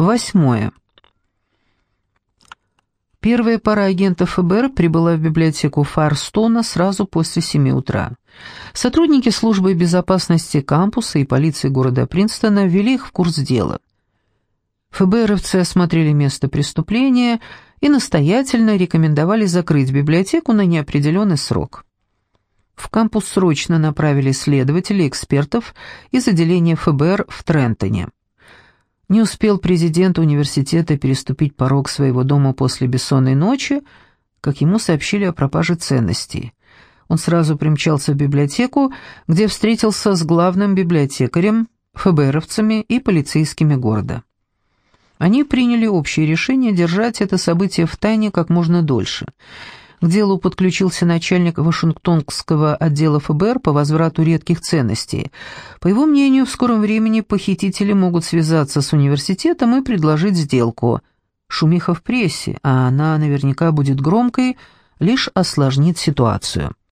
Восьмое. Первая пара агентов ФБР прибыла в библиотеку Фарстона сразу после семи утра. Сотрудники службы безопасности кампуса и полиции города Принстона ввели их в курс дела. ФБРовцы осмотрели место преступления и настоятельно рекомендовали закрыть библиотеку на неопределенный срок. В кампус срочно направили следователей экспертов из отделения ФБР в Трентоне. Не успел президент университета переступить порог своего дома после бессонной ночи, как ему сообщили о пропаже ценностей. Он сразу примчался в библиотеку, где встретился с главным библиотекарем, ФБРовцами и полицейскими города. Они приняли общее решение держать это событие в тайне как можно дольше – к делу подключился начальник Вашингтонского отдела ФБР по возврату редких ценностей. По его мнению, в скором времени похитители могут связаться с университетом и предложить сделку. Шумиха в прессе, а она наверняка будет громкой, лишь осложнит ситуацию.